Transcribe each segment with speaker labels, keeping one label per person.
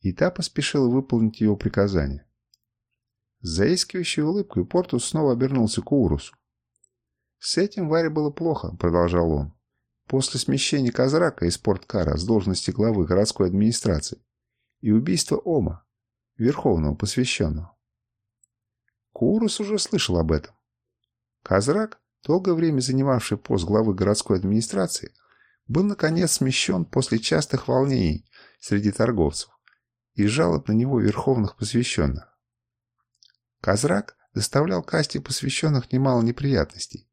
Speaker 1: и та поспешила выполнить его приказание. С заискивающей улыбкой Портус снова обернулся к Урусу. «С этим Варе было плохо», — продолжал он. «После смещения Казрака из Порткара с должности главы городской администрации и убийства Ома, верховного посвященного». Курус уже слышал об этом. Казрак, долгое время занимавший пост главы городской администрации, был наконец смещен после частых волнений среди торговцев и жалоб на него верховных посвященных. Казрак доставлял касте посвященных немало неприятностей,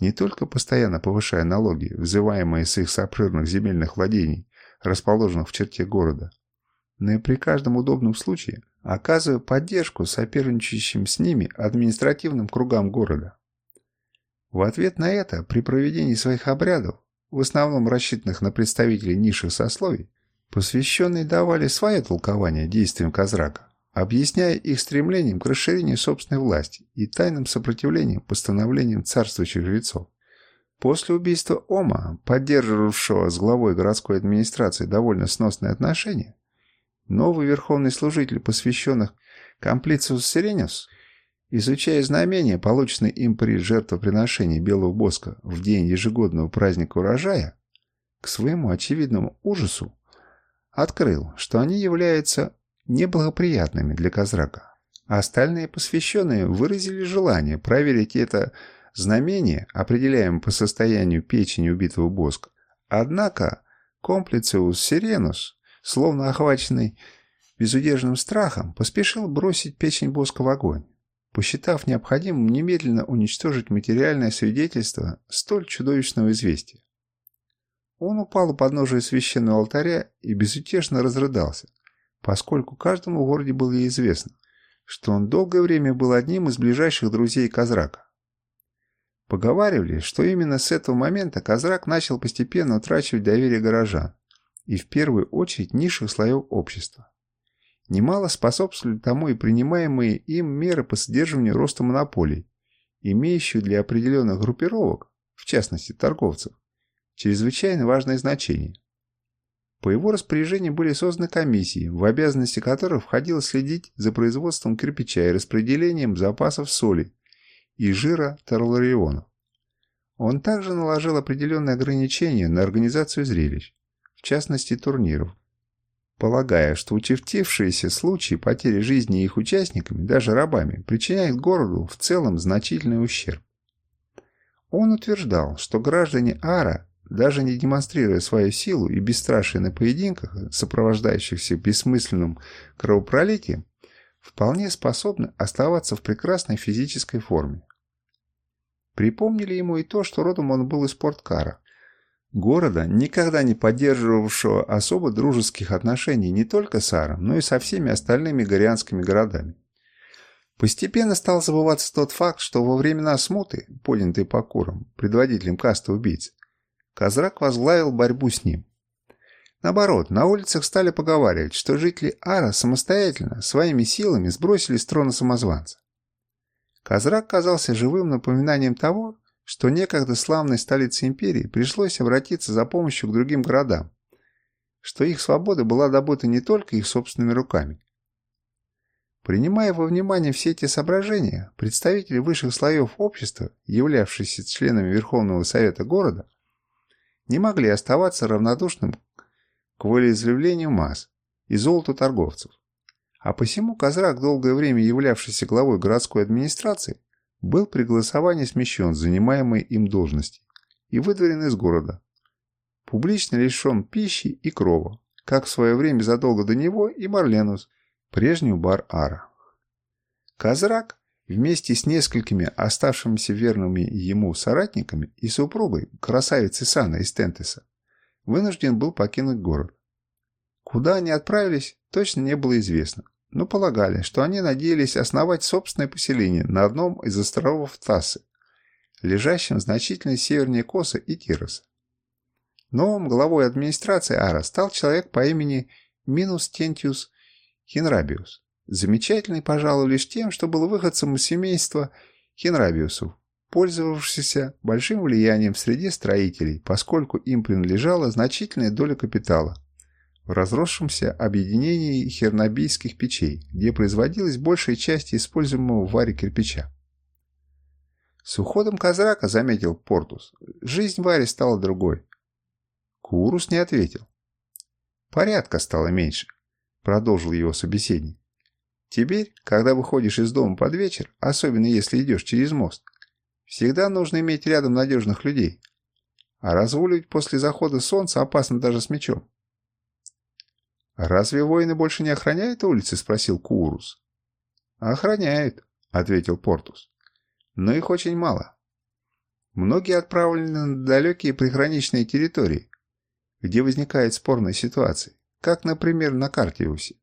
Speaker 1: не только постоянно повышая налоги, взываемые с их сопрырных земельных владений, расположенных в черте города, но и при каждом удобном случае оказывая поддержку соперничающим с ними административным кругам города. В ответ на это, при проведении своих обрядов, в основном рассчитанных на представителей низших сословий, посвященные давали свое толкование действиям Казрака, объясняя их стремлением к расширению собственной власти и тайным сопротивлением постановлениям царствующих жрецов. После убийства Ома, поддерживавшего с главой городской администрации довольно сносные отношения, новый верховный служитель посвященных Комплициус Сирениус, изучая знамения, полученные им при жертвоприношении белого боска в день ежегодного праздника урожая, к своему очевидному ужасу, открыл, что они являются неблагоприятными для Казрака. А остальные посвященные выразили желание проверить это знамение, определяемое по состоянию печени убитого боска. Однако Комплициус Сиренус, словно охваченный безудержным страхом, поспешил бросить печень боска в огонь, посчитав необходимым немедленно уничтожить материальное свидетельство столь чудовищного известия. Он упал у подножия священного алтаря и безутешно разрыдался, поскольку каждому в городе было известно, что он долгое время был одним из ближайших друзей Казрака. Поговаривали, что именно с этого момента Казрак начал постепенно утрачивать доверие горожан, и в первую очередь низших слоев общества. Немало способствовали тому и принимаемые им меры по сдерживанию роста монополий, имеющие для определенных группировок, в частности торговцев, чрезвычайно важное значение. По его распоряжению были созданы комиссии, в обязанности которых входило следить за производством кирпича и распределением запасов соли и жира тарларионов. Он также наложил определенные ограничения на организацию зрелищ, в частности турниров, полагая, что участившиеся случаи потери жизни их участниками, даже рабами, причиняют городу в целом значительный ущерб. Он утверждал, что граждане Ара даже не демонстрируя свою силу и бесстрашие на поединках, сопровождающихся бессмысленным кровопролитием, вполне способны оставаться в прекрасной физической форме. Припомнили ему и то, что родом он был из Порткара, города, никогда не поддерживавшего особо дружеских отношений не только с Аром, но и со всеми остальными горианскими городами. Постепенно стал забываться тот факт, что во времена смуты, по курам, предводителем касты убийц, Казрак возглавил борьбу с ним. Наоборот, на улицах стали поговаривать, что жители Ара самостоятельно, своими силами сбросили с трона самозванца. Казрак казался живым напоминанием того, что некогда славной столице империи пришлось обратиться за помощью к другим городам, что их свобода была добыта не только их собственными руками. Принимая во внимание все эти соображения, представители высших слоев общества, являвшиеся членами Верховного Совета города, не могли оставаться равнодушным к волеизъявлению масс и золоту торговцев. А посему Козрак, долгое время являвшийся главой городской администрации, был при голосовании смещен занимаемой им должности и выдворен из города. Публично лишен пищи и крова, как в свое время задолго до него и Марленус, прежний бар Ара. Козрак вместе с несколькими оставшимися верными ему соратниками и супругой, красавицей Сана из Тентеса, вынужден был покинуть город. Куда они отправились, точно не было известно, но полагали, что они надеялись основать собственное поселение на одном из островов Тассы, лежащем значительно севернее Коса и Тироса. Новым главой администрации Ара стал человек по имени Минус Тентиус Хинрабиус, замечательный, пожалуй, лишь тем, что был выходцем из семейства Хенрабиусов, пользовавшийся большим влиянием в среде строителей, поскольку им принадлежала значительная доля капитала, в разросшемся объединении хернобийских печей, где производилась большая часть используемого в варе кирпича. С уходом Казрака, заметил Портус, жизнь Варе стала другой. Курус не ответил. Порядка стало меньше, продолжил его собеседник. Теперь, когда выходишь из дома под вечер, особенно если идешь через мост, всегда нужно иметь рядом надежных людей. А разгуливать после захода солнца опасно даже с мечом. «Разве воины больше не охраняют улицы?» – спросил Курус. «Охраняют», – ответил Портус но их очень мало. Многие отправлены на далекие приграничные территории, где возникает спорная ситуация, как, например, на Картиусе.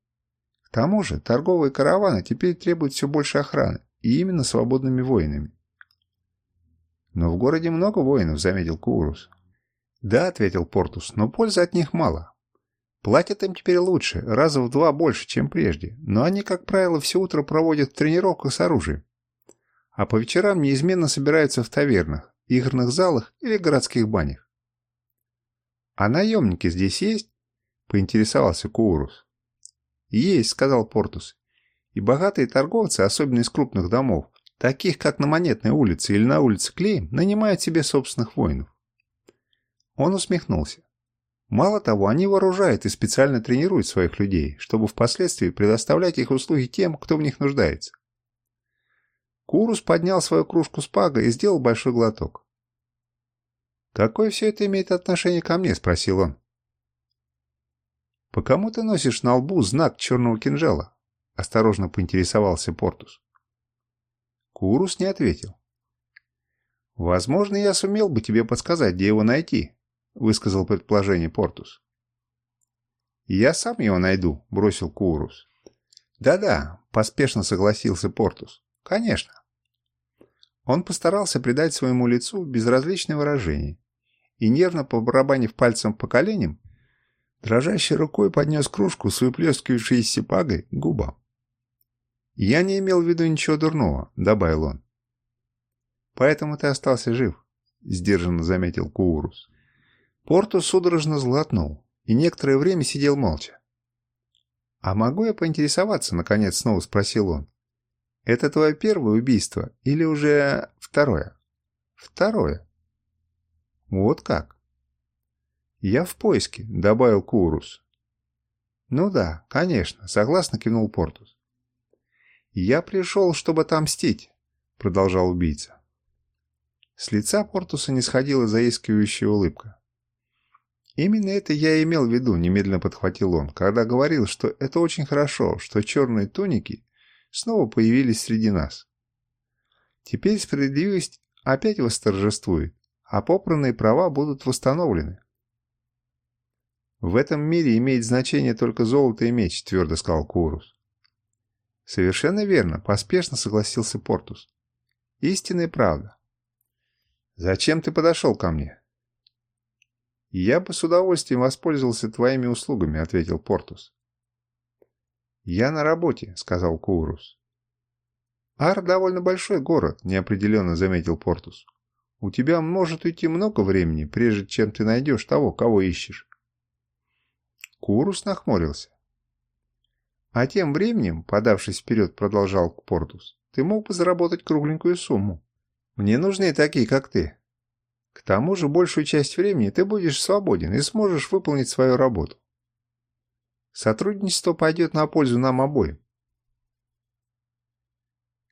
Speaker 1: К тому же торговые караваны теперь требуют все больше охраны, и именно свободными воинами. «Но в городе много воинов», — заметил Курус. «Да», — ответил Портус, — «но пользы от них мало. Платят им теперь лучше, раза в два больше, чем прежде, но они, как правило, все утро проводят в тренировках с оружием а по вечерам неизменно собираются в тавернах, игрных залах или городских банях. «А наемники здесь есть?» – поинтересовался Куурус. «Есть», – сказал Портус. «И богатые торговцы, особенно из крупных домов, таких как на Монетной улице или на улице Клей, нанимают себе собственных воинов». Он усмехнулся. Мало того, они вооружают и специально тренируют своих людей, чтобы впоследствии предоставлять их услуги тем, кто в них нуждается. Курус поднял свою кружку с пага и сделал большой глоток. «Какое все это имеет отношение ко мне?» – спросил он. «По кому ты носишь на лбу знак черного кинжала?» – осторожно поинтересовался Портус. Курус не ответил. «Возможно, я сумел бы тебе подсказать, где его найти», – высказал предположение Портус. «Я сам его найду», – бросил Курус. «Да-да», – поспешно согласился Портус. «Конечно». Он постарался придать своему лицу безразличное выражение и, нервно побарабанив пальцем по коленям, дрожащей рукой поднес кружку с выплескивающейся пагой к губам. «Я не имел в виду ничего дурного», — добавил он. «Поэтому ты остался жив», — сдержанно заметил Куурус. Порту судорожно злотнул и некоторое время сидел молча. «А могу я поинтересоваться?» — наконец снова спросил он. Это твое первое убийство или уже второе? Второе. Вот как? Я в поиске, добавил Курус. Ну да, конечно, согласно кивнул Портус. Я пришел, чтобы отомстить, продолжал убийца. С лица Портуса не сходила заискивающая улыбка. Именно это я имел в виду, немедленно подхватил он, когда говорил, что это очень хорошо, что черные туники снова появились среди нас. Теперь справедливость опять восторжествует, а попранные права будут восстановлены. «В этом мире имеет значение только золото и меч», — твердо сказал Курус. «Совершенно верно», — поспешно согласился Портус. «Истинная правда». «Зачем ты подошел ко мне?» «Я бы с удовольствием воспользовался твоими услугами», — ответил Портус. «Я на работе», — сказал Курус. «Ар довольно большой город», — неопределенно заметил Портус. «У тебя может уйти много времени, прежде чем ты найдешь того, кого ищешь». Курус нахмурился. «А тем временем, подавшись вперед, продолжал Портус, ты мог бы заработать кругленькую сумму. Мне нужны такие, как ты. К тому же большую часть времени ты будешь свободен и сможешь выполнить свою работу. Сотрудничество пойдет на пользу нам обоим.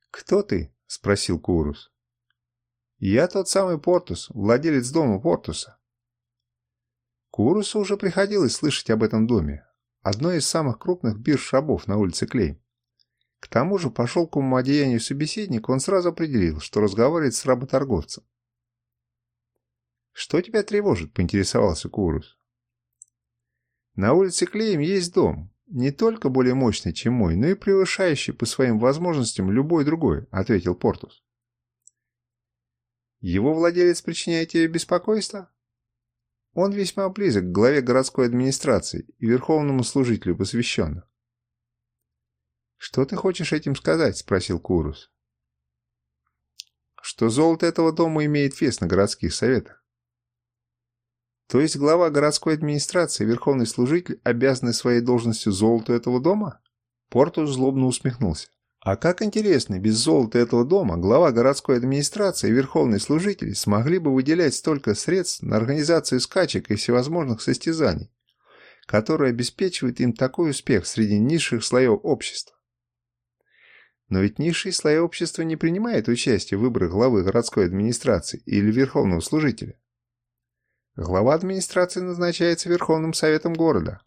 Speaker 1: «Кто ты?» – спросил Курус. «Я тот самый Портус, владелец дома Портуса». Курусу уже приходилось слышать об этом доме, одной из самых крупных бирж рабов на улице Клей. К тому же по шелковому одеянию собеседника он сразу определил, что разговаривает с работорговцем. «Что тебя тревожит?» – поинтересовался Курус. На улице Клеем есть дом, не только более мощный, чем мой, но и превышающий по своим возможностям любой другой», — ответил Портус. «Его владелец причиняет тебе беспокойство?» «Он весьма близок к главе городской администрации и верховному служителю посвященных». «Что ты хочешь этим сказать?» — спросил Курус. «Что золото этого дома имеет вес на городских советах». То есть глава городской администрации и верховный служитель обязаны своей должностью золоту этого дома? Портус злобно усмехнулся. А как интересно, без золота этого дома глава городской администрации и верховный служитель смогли бы выделять столько средств на организацию скачек и всевозможных состязаний, которые обеспечивают им такой успех среди низших слоев общества. Но ведь низшие слои общества не принимают участие в выборах главы городской администрации или верховного служителя. Глава администрации назначается Верховным Советом города,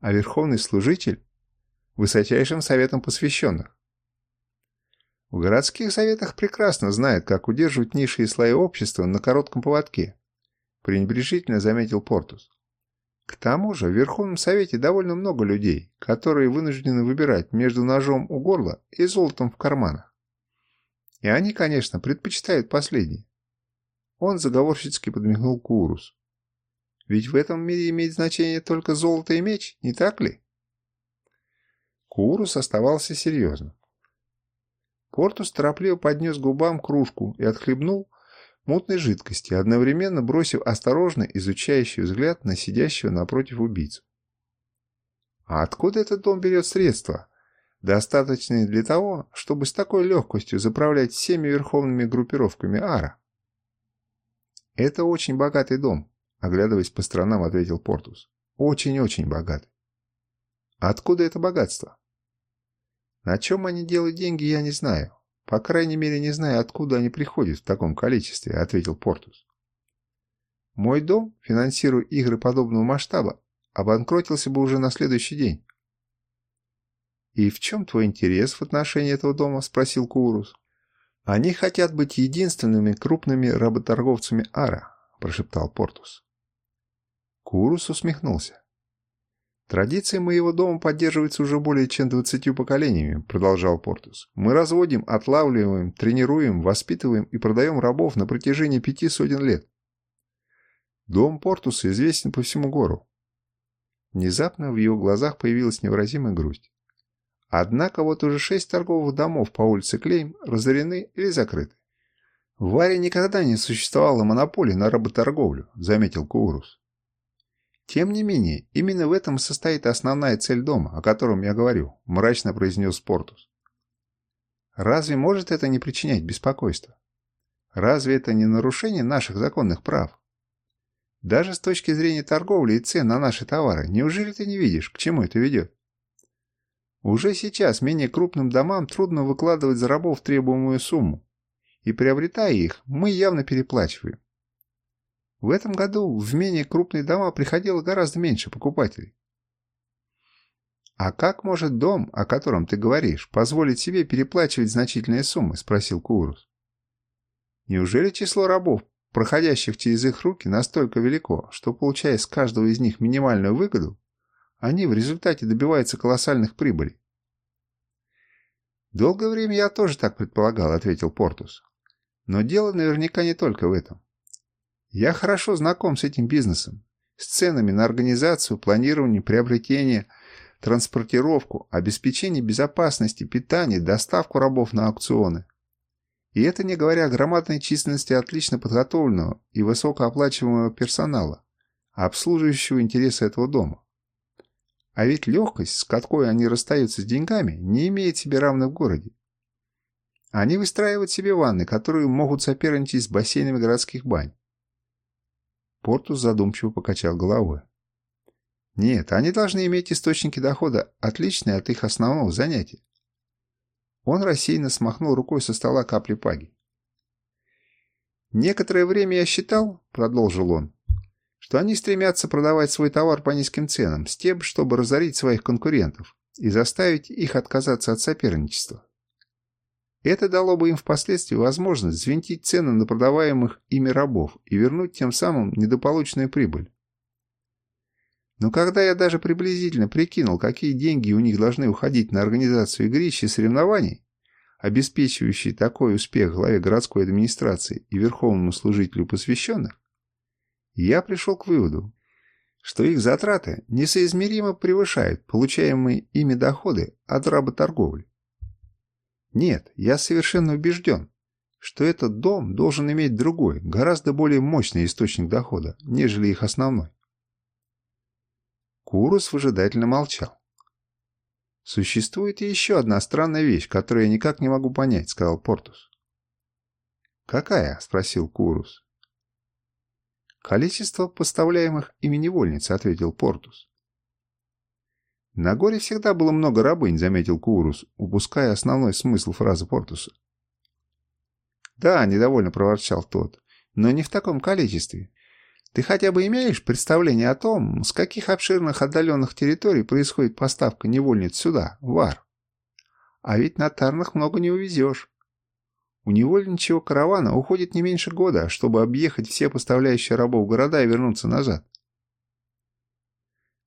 Speaker 1: а Верховный Служитель – Высочайшим Советом посвященных. В городских советах прекрасно знают, как удерживать низшие слои общества на коротком поводке, пренебрежительно заметил Портус. К тому же в Верховном Совете довольно много людей, которые вынуждены выбирать между ножом у горла и золотом в карманах. И они, конечно, предпочитают последнее. Он заговорщицки подмигнул Курус. Ведь в этом мире имеет значение только золото и меч, не так ли? Курус оставался серьезным. Портус торопливо поднес губам кружку и отхлебнул мутной жидкости, одновременно бросив осторожно изучающий взгляд на сидящего напротив убийцу. А откуда этот дом берет средства, достаточные для того, чтобы с такой легкостью заправлять всеми верховными группировками Ара? Это очень богатый дом, Оглядываясь по сторонам, ответил Портус. Очень-очень богат. Откуда это богатство? На чем они делают деньги, я не знаю. По крайней мере, не знаю, откуда они приходят в таком количестве, ответил Портус. Мой дом, финансируя игры подобного масштаба, обанкротился бы уже на следующий день. «И в чем твой интерес в отношении этого дома?» – спросил Курус. «Они хотят быть единственными крупными работорговцами Ара», – прошептал Портус. Курус усмехнулся. «Традиции моего дома поддерживаются уже более чем двадцатью поколениями», – продолжал Портус. «Мы разводим, отлавливаем, тренируем, воспитываем и продаем рабов на протяжении пяти сотен лет. Дом Портуса известен по всему гору». Внезапно в его глазах появилась невыразимая грусть. Однако вот уже шесть торговых домов по улице Клейм разорены или закрыты. В Варе никогда не существовало монополии на работорговлю, заметил Курус. «Тем не менее, именно в этом состоит основная цель дома, о котором я говорю», – мрачно произнес Портус. «Разве может это не причинять беспокойства? Разве это не нарушение наших законных прав? Даже с точки зрения торговли и цен на наши товары, неужели ты не видишь, к чему это ведет? Уже сейчас менее крупным домам трудно выкладывать за рабов требуемую сумму, и приобретая их, мы явно переплачиваем. В этом году в менее крупные дома приходило гораздо меньше покупателей. «А как может дом, о котором ты говоришь, позволить себе переплачивать значительные суммы?» – спросил Курус. «Неужели число рабов, проходящих через их руки, настолько велико, что, получая с каждого из них минимальную выгоду, они в результате добиваются колоссальных прибылей?» «Долгое время я тоже так предполагал», – ответил Портус. «Но дело наверняка не только в этом. Я хорошо знаком с этим бизнесом, с ценами на организацию, планирование, приобретение, транспортировку, обеспечение безопасности, питание, доставку рабов на аукционы. И это не говоря о громадной численности отлично подготовленного и высокооплачиваемого персонала, обслуживающего интересы этого дома. А ведь легкость, с какой они расстаются с деньгами, не имеет себе равных в городе. Они выстраивают себе ванны, которые могут соперничать с бассейнами городских бань. Портус задумчиво покачал головой. Нет, они должны иметь источники дохода, отличные от их основного занятия. Он рассеянно смахнул рукой со стола капли паги. «Некоторое время я считал, — продолжил он, — что они стремятся продавать свой товар по низким ценам с тем, чтобы разорить своих конкурентов и заставить их отказаться от соперничества. Это дало бы им впоследствии возможность взвинтить цены на продаваемых ими рабов и вернуть тем самым недополученную прибыль. Но когда я даже приблизительно прикинул, какие деньги у них должны уходить на организацию игрищ и соревнований, обеспечивающие такой успех главе городской администрации и верховному служителю посвященных, я пришел к выводу, что их затраты несоизмеримо превышают получаемые ими доходы от работорговли. Нет, я совершенно убежден, что этот дом должен иметь другой, гораздо более мощный источник дохода, нежели их основной. Курус выжидательно молчал. «Существует еще одна странная вещь, которую я никак не могу понять», — сказал Портус. «Какая?» — спросил Курус. «Количество поставляемых ими невольниц», — ответил Портус. «На горе всегда было много рабынь», — заметил Курус, упуская основной смысл фразы Портуса. «Да», — недовольно проворчал тот, — «но не в таком количестве. Ты хотя бы имеешь представление о том, с каких обширных отдаленных территорий происходит поставка невольниц сюда, в Ар? А ведь на Тарнах много не увезешь. У невольничьего каравана уходит не меньше года, чтобы объехать все поставляющие рабов города и вернуться назад.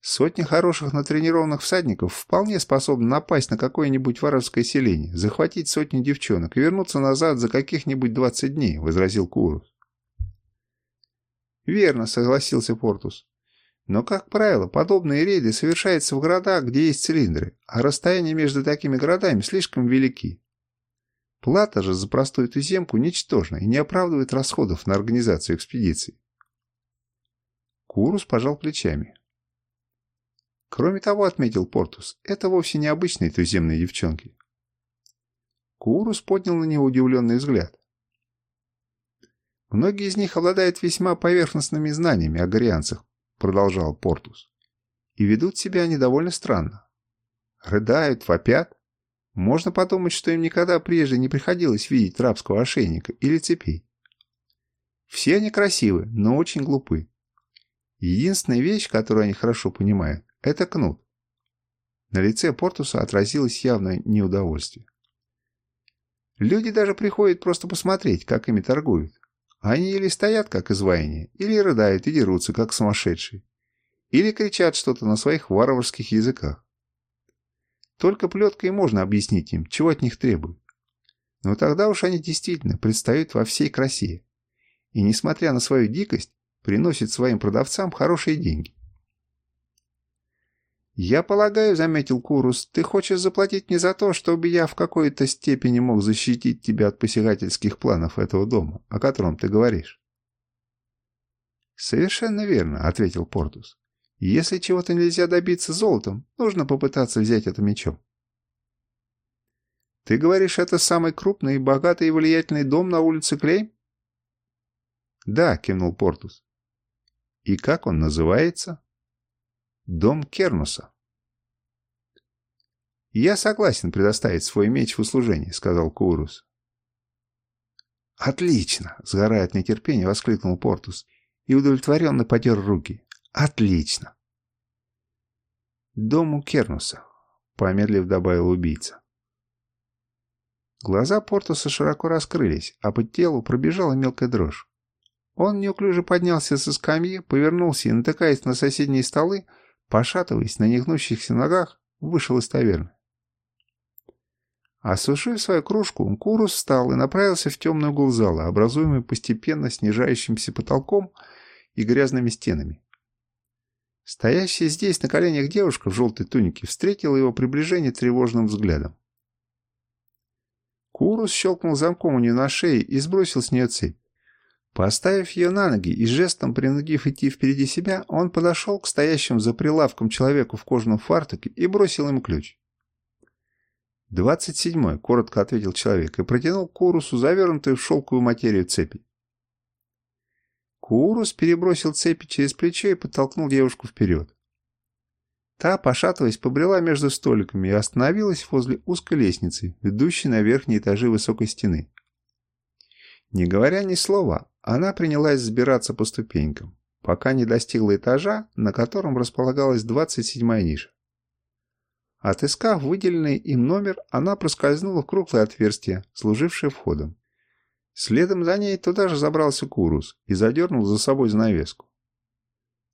Speaker 1: Сотни хороших натренированных всадников вполне способны напасть на какое-нибудь воровское селение, захватить сотни девчонок и вернуться назад за каких-нибудь 20 дней, — возразил Курус. «Верно», — согласился Портус. «Но, как правило, подобные рейды совершаются в городах, где есть цилиндры, а расстояния между такими городами слишком велики. Плата же за простую туземку ничтожна и не оправдывает расходов на организацию экспедиции». Курус пожал плечами. Кроме того, отметил Портус, это вовсе не обычные туземные девчонки. Курус поднял на него удивленный взгляд. Многие из них обладают весьма поверхностными знаниями о горианцах, продолжал Портус. И ведут себя они довольно странно. Рыдают, вопят. Можно подумать, что им никогда прежде не приходилось видеть рабского ошейника или цепей. Все они красивы, но очень глупы. Единственная вещь, которую они хорошо понимают, это кнут. На лице Портуса отразилось явное неудовольствие. Люди даже приходят просто посмотреть, как ими торгуют. Они или стоят, как изваяния, или рыдают и дерутся, как сумасшедшие, или кричат что-то на своих варварских языках. Только плеткой можно объяснить им, чего от них требуют. Но тогда уж они действительно предстают во всей красе. И, несмотря на свою дикость, приносят своим продавцам хорошие деньги. «Я полагаю, — заметил Курус, — ты хочешь заплатить мне за то, чтобы я в какой-то степени мог защитить тебя от посягательских планов этого дома, о котором ты говоришь». «Совершенно верно», — ответил Портус. «Если чего-то нельзя добиться золотом, нужно попытаться взять это мечом». «Ты говоришь, это самый крупный, богатый и влиятельный дом на улице Клей?» «Да», — кивнул Портус. «И как он называется?» Дом Кернуса. «Я согласен предоставить свой меч в услужение», — сказал Курус. «Отлично!» — сгорая от нетерпения, воскликнул Портус и удовлетворенно потер руки. «Отлично!» «Дому Кернуса», — помедлив добавил убийца. Глаза Портуса широко раскрылись, а по телу пробежала мелкая дрожь. Он неуклюже поднялся со скамьи, повернулся и, натыкаясь на соседние столы, Пошатываясь на негнущихся ногах, вышел из таверны. Осушив свою кружку, Курус встал и направился в темный угол зала, образуемый постепенно снижающимся потолком и грязными стенами. Стоящая здесь на коленях девушка в желтой тунике встретила его приближение тревожным взглядом. Курус щелкнул замком у нее на шее и сбросил с нее цепь. Поставив ее на ноги и жестом принудив идти впереди себя, он подошел к стоящему за прилавком человеку в кожаном фартуке и бросил им ключ. «Двадцать седьмой», — коротко ответил человек и протянул Курусу завернутую в шелковую материю цепи. Курус перебросил цепи через плечо и подтолкнул девушку вперед. Та, пошатываясь, побрела между столиками и остановилась возле узкой лестницы, ведущей на верхние этажи высокой стены. Не говоря ни слова, она принялась взбираться по ступенькам, пока не достигла этажа, на котором располагалась 27-я ниша. Отыскав выделенный им номер, она проскользнула в круглое отверстие, служившее входом. Следом за ней туда же забрался Курус и задернул за собой занавеску.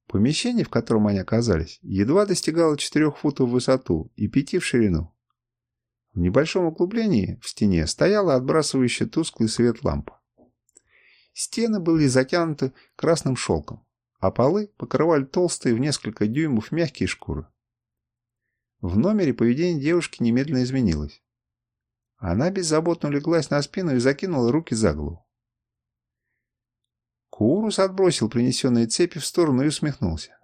Speaker 1: Помещение, в котором они оказались, едва достигало 4 футов в высоту и 5 в ширину. В небольшом углублении в стене стояла отбрасывающая тусклый свет лампа. Стены были затянуты красным шелком, а полы покрывали толстые в несколько дюймов мягкие шкуры. В номере поведение девушки немедленно изменилось. Она беззаботно улеглась на спину и закинула руки за голову. Курус отбросил принесенные цепи в сторону и усмехнулся.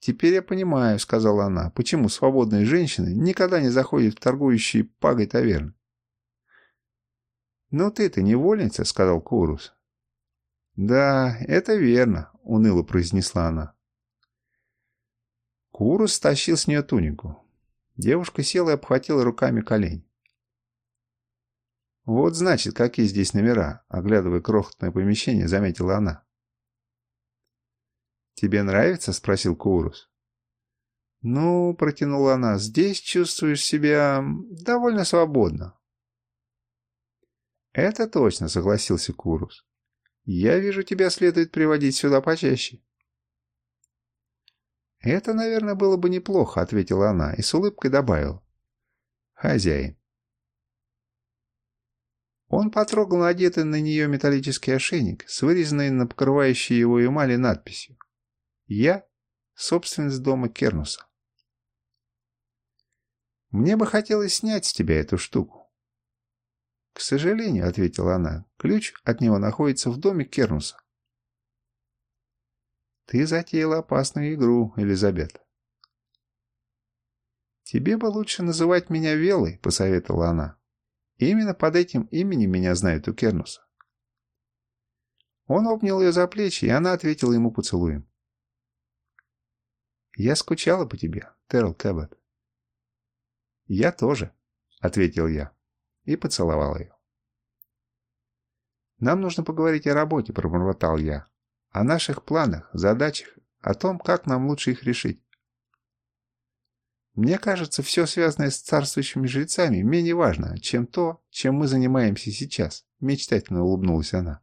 Speaker 1: «Теперь я понимаю», — сказала она, — «почему свободные женщины никогда не заходят в торгующие пагой таверны». «Ну ты-то невольница», — сказал Курус. «Да, это верно», — уныло произнесла она. Курус стащил с нее тунику. Девушка села и обхватила руками колени. «Вот значит, какие здесь номера», — оглядывая крохотное помещение, заметила она. «Тебе нравится?» — спросил Курус. «Ну», — протянула она, — «здесь чувствуешь себя довольно свободно». «Это точно», — согласился Курус. «Я вижу, тебя следует приводить сюда почаще». «Это, наверное, было бы неплохо», — ответила она и с улыбкой добавила. «Хозяин». Он потрогал надетый на нее металлический ошейник с вырезанной на покрывающей его эмали надписью «Я — собственность дома Кернуса». «Мне бы хотелось снять с тебя эту штуку». «К сожалению», — ответила она, — «ключ от него находится в доме Кернуса». «Ты затеяла опасную игру, Элизабет». «Тебе бы лучше называть меня Велой», — посоветовала она. Именно под этим именем меня знают у Кернуса. Он обнял ее за плечи, и она ответила ему поцелуем. «Я скучала по тебе, Терл Кэббет». «Я тоже», — ответил я и поцеловал ее. «Нам нужно поговорить о работе», — пробормотал я. «О наших планах, задачах, о том, как нам лучше их решить». Мне кажется, все связанное с царствующими жрецами менее важно, чем то, чем мы занимаемся сейчас», — мечтательно улыбнулась она.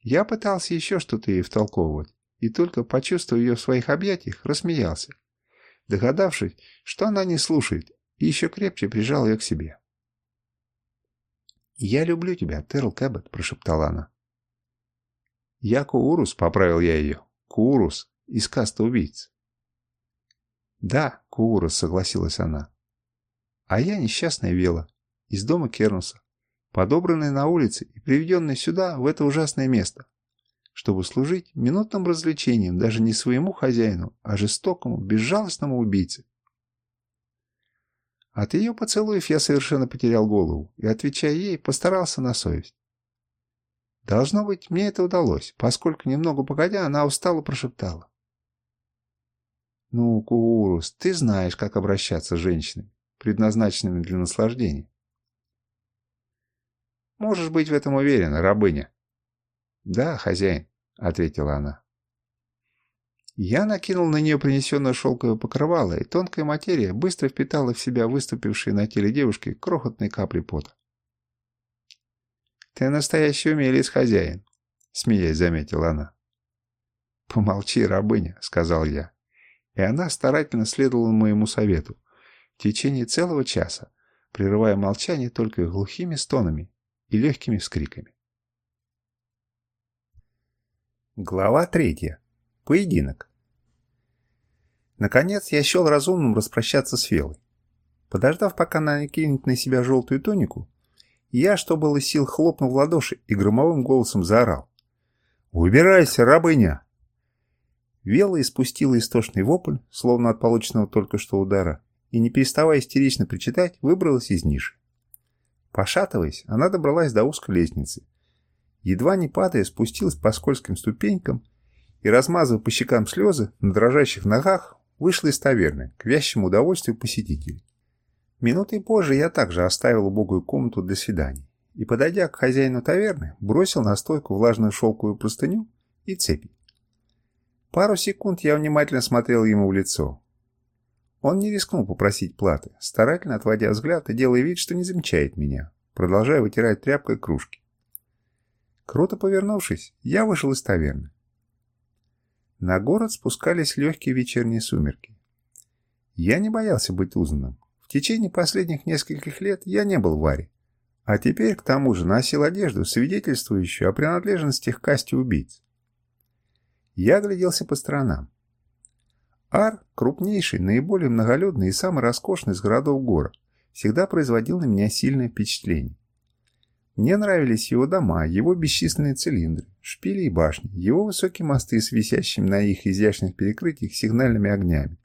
Speaker 1: Я пытался еще что-то ей втолковывать, и только почувствовав ее в своих объятиях, рассмеялся, догадавшись, что она не слушает, и еще крепче прижал ее к себе. «Я люблю тебя, Терл Кэббет», — прошептала она. «Я Куурус», — поправил я ее. «Куурус из каста убийц». «Да, Куурос», — согласилась она. «А я несчастная Вела, из дома Кернуса, подобранная на улице и приведенная сюда, в это ужасное место, чтобы служить минутным развлечением даже не своему хозяину, а жестокому, безжалостному убийце. От ее поцелуев я совершенно потерял голову и, отвечая ей, постарался на совесть. Должно быть, мне это удалось, поскольку немного погодя, она устало прошептала. Ну, Курус, ты знаешь, как обращаться с женщинами, предназначенными для наслаждения. Можешь быть в этом уверена, рабыня. Да, хозяин, ответила она. Я накинул на нее принесенное шелковое покрывало, и тонкая материя быстро впитала в себя выступившие на теле девушки крохотные капли пота. «Ты настоящий умелец, хозяин», — смеясь заметила она. «Помолчи, рабыня», — сказал я и она старательно следовала моему совету в течение целого часа, прерывая молчание только глухими стонами и легкими вскриками. Глава третья. Поединок. Наконец я счел разумным распрощаться с Фелой. Подождав, пока она накинет на себя желтую тонику, я, что было сил, хлопнул в ладоши и громовым голосом заорал. «Убирайся, рабыня!» Вела испустила истошный вопль, словно от полученного только что удара, и, не переставая истерично причитать, выбралась из ниши. Пошатываясь, она добралась до узкой лестницы. Едва не падая, спустилась по скользким ступенькам и, размазывая по щекам слезы, на дрожащих ногах вышла из таверны, к вящему удовольствию посетителей. Минутой позже я также оставил убогую комнату для свиданий и, подойдя к хозяину таверны, бросил на стойку влажную шелковую простыню и цепи. Пару секунд я внимательно смотрел ему в лицо. Он не рискнул попросить платы, старательно отводя взгляд и делая вид, что не замечает меня, продолжая вытирать тряпкой кружки. Круто повернувшись, я вышел из таверны. На город спускались легкие вечерние сумерки. Я не боялся быть узнанным. В течение последних нескольких лет я не был в Варе. А теперь, к тому же, носил одежду, свидетельствующую о принадлежности к касте убийц. Я огляделся по сторонам. Ар – крупнейший, наиболее многолюдный и самый роскошный из городов гора, всегда производил на меня сильное впечатление. Мне нравились его дома, его бесчисленные цилиндры, шпили и башни, его высокие мосты с висящими на их изящных перекрытиях сигнальными огнями,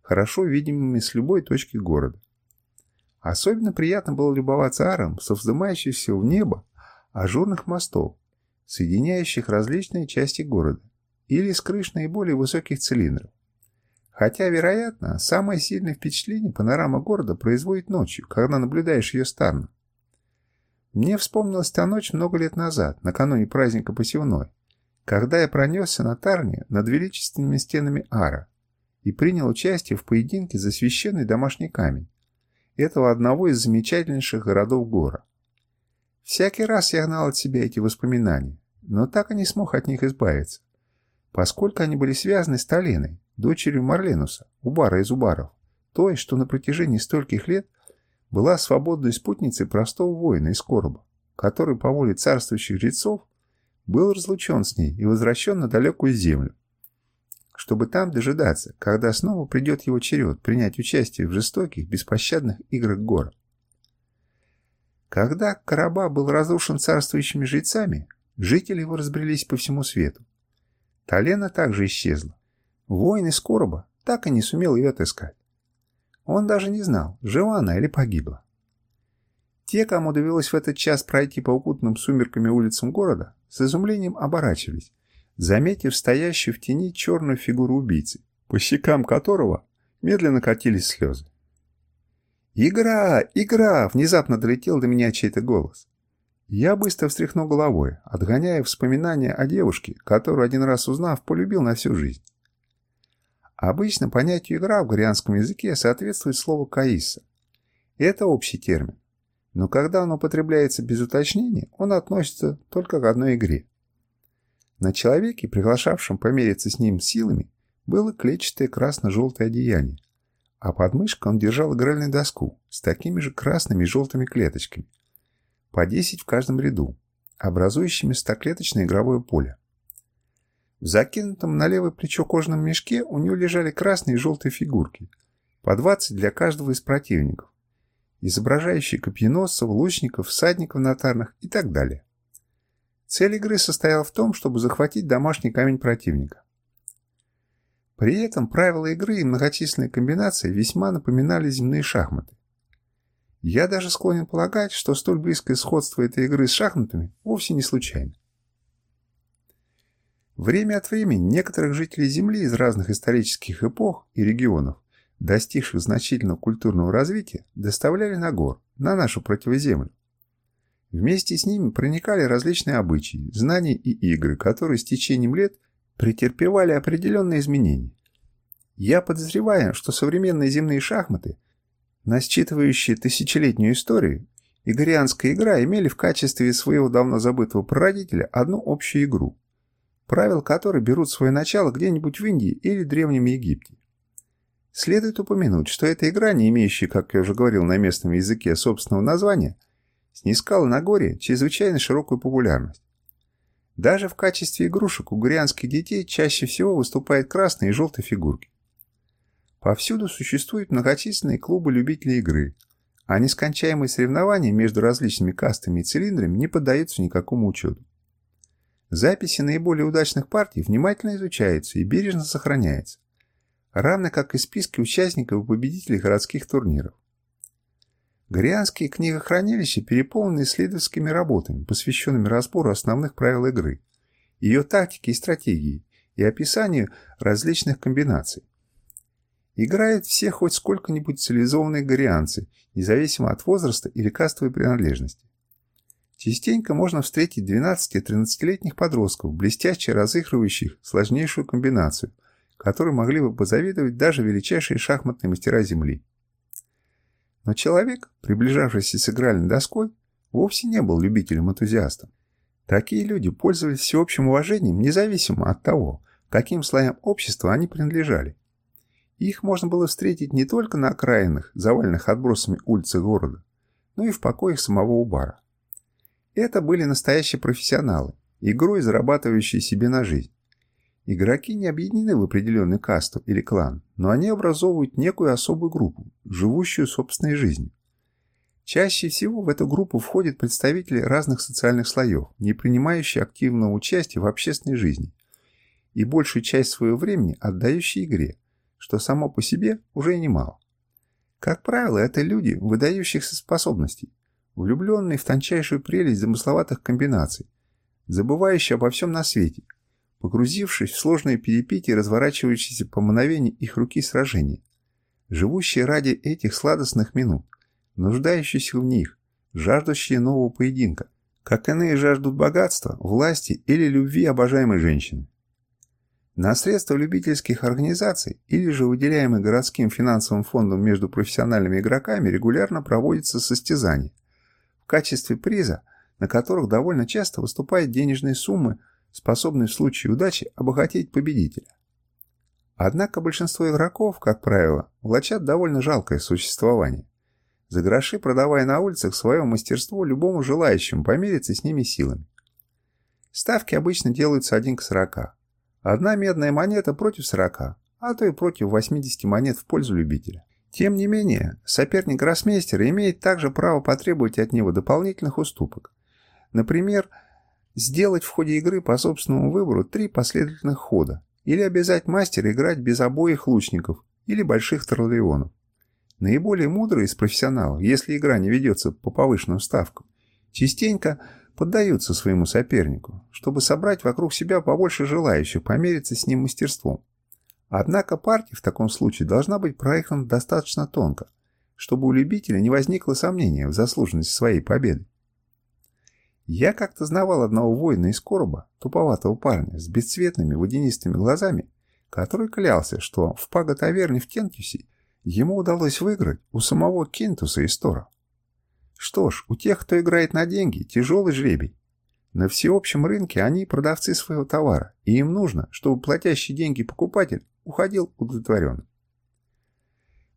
Speaker 1: хорошо видимыми с любой точки города. Особенно приятно было любоваться аром со вздымающихся в небо ажурных мостов, соединяющих различные части города, или с крыш наиболее высоких цилиндров. Хотя, вероятно, самое сильное впечатление панорама города производит ночью, когда наблюдаешь ее сторону. Мне вспомнилась та ночь много лет назад, накануне праздника посевной, когда я пронесся на Тарне над величественными стенами Ара и принял участие в поединке за священный домашний камень, этого одного из замечательнейших городов Гора. Всякий раз я гнал от себя эти воспоминания, но так и не смог от них избавиться, поскольку они были связаны с Талиной, дочерью Марленуса, Убара из Убаров, той, что на протяжении стольких лет была свободной спутницей простого воина из короба, который по воле царствующих жрецов был разлучен с ней и возвращен на далекую землю, чтобы там дожидаться, когда снова придет его черед принять участие в жестоких, беспощадных играх гор. Когда Караба был разрушен царствующими жрецами, жители его разбрелись по всему свету. Талена также исчезла. Воин из короба так и не сумел ее отыскать. Он даже не знал, жива она или погибла. Те, кому довелось в этот час пройти по укутанным сумерками улицам города, с изумлением оборачивались, заметив стоящую в тени черную фигуру убийцы, по щекам которого медленно катились слезы. «Игра! Игра!» — внезапно долетел до меня чей-то голос. Я быстро встряхнул головой, отгоняя воспоминания о девушке, которую один раз узнав, полюбил на всю жизнь. Обычно понятию «игра» в горианском языке соответствует слову «каиса». Это общий термин. Но когда он употребляется без уточнения, он относится только к одной игре. На человеке, приглашавшем помериться с ним силами, было клетчатое красно-желтое одеяние, а под мышкой он держал игральную доску с такими же красными и желтыми клеточками, по 10 в каждом ряду, образующими стоклеточное игровое поле. В закинутом на левое плечо кожаном мешке у него лежали красные и желтые фигурки, по 20 для каждого из противников, изображающие копьеносцев, лучников, всадников натарных и так далее. Цель игры состояла в том, чтобы захватить домашний камень противника. При этом правила игры и многочисленные комбинации весьма напоминали земные шахматы. Я даже склонен полагать, что столь близкое сходство этой игры с шахматами вовсе не случайно. Время от времени некоторых жителей Земли из разных исторических эпох и регионов, достигших значительного культурного развития, доставляли на гор, на нашу противоземлю. Вместе с ними проникали различные обычаи, знания и игры, которые с течением лет претерпевали определенные изменения. Я подозреваю, что современные земные шахматы, насчитывающие тысячелетнюю историю, и горианская игра имели в качестве своего давно забытого прародителя одну общую игру – правил которой берут свое начало где-нибудь в Индии или Древнем Египте. Следует упомянуть, что эта игра, не имеющая, как я уже говорил, на местном языке собственного названия, снискала на горе чрезвычайно широкую популярность. Даже в качестве игрушек у гурианских детей чаще всего выступают красные и желтые фигурки. Повсюду существуют многочисленные клубы любителей игры, а нескончаемые соревнования между различными кастами и цилиндрами не поддаются никакому учету. Записи наиболее удачных партий внимательно изучаются и бережно сохраняются, равно как и списки участников и победителей городских турниров. Горианские книгохранилища переполнены исследовательскими работами, посвященными разбору основных правил игры, ее тактики и стратегии и описанию различных комбинаций. Играют все хоть сколько-нибудь цивилизованные горианцы, независимо от возраста или кастовой принадлежности. Частенько можно встретить 12-13-летних подростков, блестяще разыгрывающих сложнейшую комбинацию, которой могли бы позавидовать даже величайшие шахматные мастера Земли. Но человек, приближавшийся с игральной доской, вовсе не был любителем-энтузиастом. Такие люди пользовались всеобщим уважением независимо от того, каким слоям общества они принадлежали. Их можно было встретить не только на окраинах, заваленных отбросами улицы города, но и в покоях самого Убара. Это были настоящие профессионалы, игрой зарабатывающие себе на жизнь. Игроки не объединены в определенный касту или клан, но они образовывают некую особую группу, живущую собственной жизнью, Чаще всего в эту группу входят представители разных социальных слоев, не принимающие активного участия в общественной жизни, и большую часть своего времени отдающие игре, что само по себе уже немало. Как правило, это люди выдающихся способностей, влюбленные в тончайшую прелесть замысловатых комбинаций, забывающие обо всем на свете, погрузившись в сложные перипетии, разворачивающиеся по мановению их руки сражения, живущие ради этих сладостных минут, нуждающиеся в них, жаждущие нового поединка, как иные жаждут богатства, власти или любви обожаемой женщины. На средства любительских организаций или же выделяемые городским финансовым фондом между профессиональными игроками регулярно проводятся состязания, в качестве приза, на которых довольно часто выступают денежные суммы, способные в случае удачи обогатить победителя. Однако большинство игроков, как правило, влачат довольно жалкое существование, за гроши продавая на улицах свое мастерство любому желающему помериться с ними силами. Ставки обычно делаются один к 40. Одна медная монета против 40, а то и против 80 монет в пользу любителя. Тем не менее, соперник гроссмейстера имеет также право потребовать от него дополнительных уступок. Например, сделать в ходе игры по собственному выбору три последовательных хода или обязать мастера играть без обоих лучников или больших трорлеонов. Наиболее мудрые из профессионалов, если игра не ведется по повышенным ставкам, частенько поддаются своему сопернику, чтобы собрать вокруг себя побольше желающих помериться с ним мастерством. Однако партия в таком случае должна быть проехана достаточно тонко, чтобы у любителя не возникло сомнения в заслуженности своей победы. Я как-то знавал одного воина из короба, туповатого парня, с бесцветными водянистыми глазами, который клялся, что в паго-таверне в Кентюсе ему удалось выиграть у самого Кентуса из Тора. Что ж, у тех, кто играет на деньги, тяжелый жребий. На всеобщем рынке они продавцы своего товара, и им нужно, чтобы платящий деньги покупатель уходил удовлетворенным.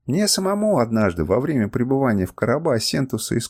Speaker 1: Мне самому однажды во время пребывания в короба Сентуса из